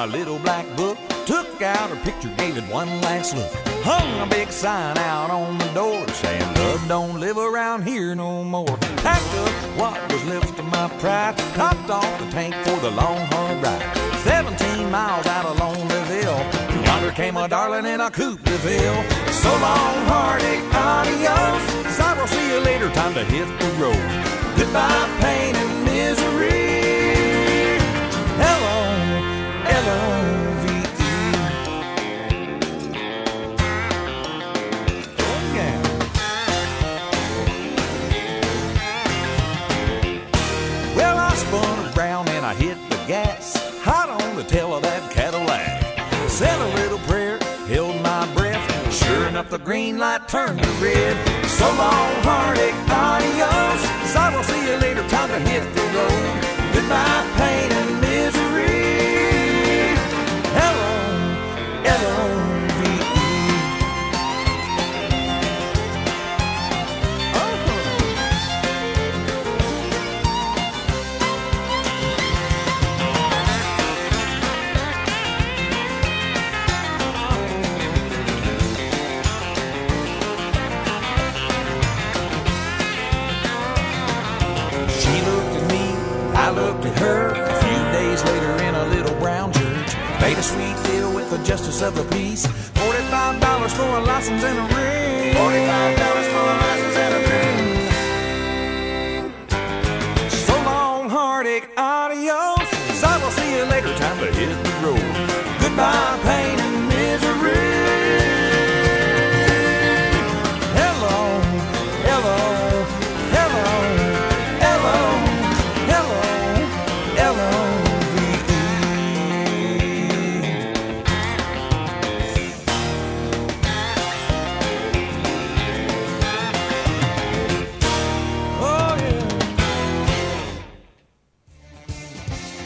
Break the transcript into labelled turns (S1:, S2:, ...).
S1: my little black book, took out her picture, gave it one last look. Hung a big sign out on the door saying, Love don't live around here no more. Packed up what was left of my pride, topped off the tank for the long hard ride. 17 miles out of Lonelyville, yonder came a darling in a coupe de ville. So long, heartache, adios. I will see you later, time to hit the road. Goodbye, pain spun around and I hit the gas, hot on the tail of that Cadillac. Said a little prayer, held my breath. Sure enough, the green light turned to red. So long, heartache, She looked at me, I looked at her. A few days later in a little brown church, made a sweet deal with the justice of the peace. Forty-five dollars for a license and a ring. Forty-five dollars for a license and a ring. So long, heartache, adios. So I will see you later. Time to hit the road. Goodbye, pain.